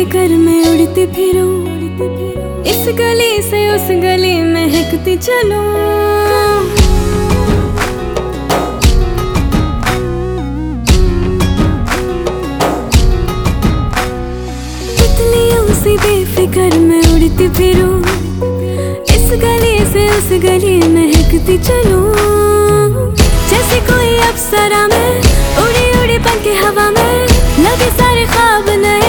बेफिक्र में उड़ती फिरूं। इस गली से उस गली महकती चलूँ। तितलियों सी में उड़ती फिरूं। इस गली से उस गली महकती चलूँ। जैसे कोई अप्सरा में उड़ी उड़ी के हवा में लगे सारे ख्वाब नए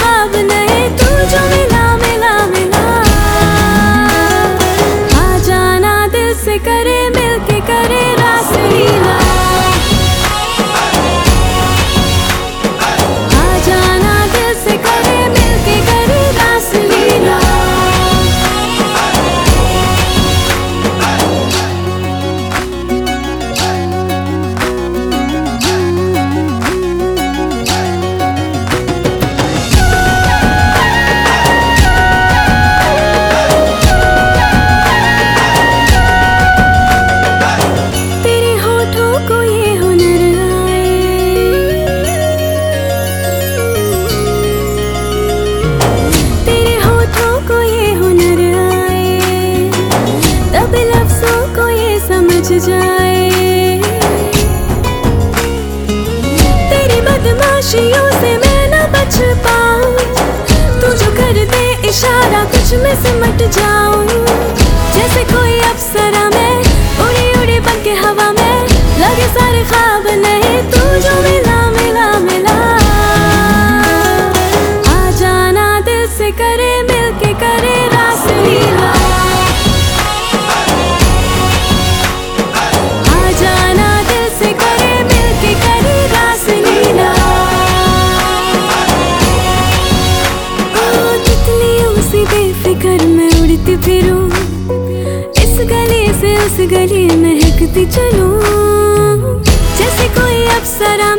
ख्वाब नए तू जो मिला बदमाशियों से मैं ना बच पाऊँ। तू जो कर दे इशारा कुछ में सिमट जाऊँ। जैसे कोई अप्सरा मैं, उड़ी उड़ी के हवा में, लगे सारे ख्वाब नहीं तू जो मिला फिरूं। इस गली से उस गली महकती चलूँ। जैसे कोई अप्सरा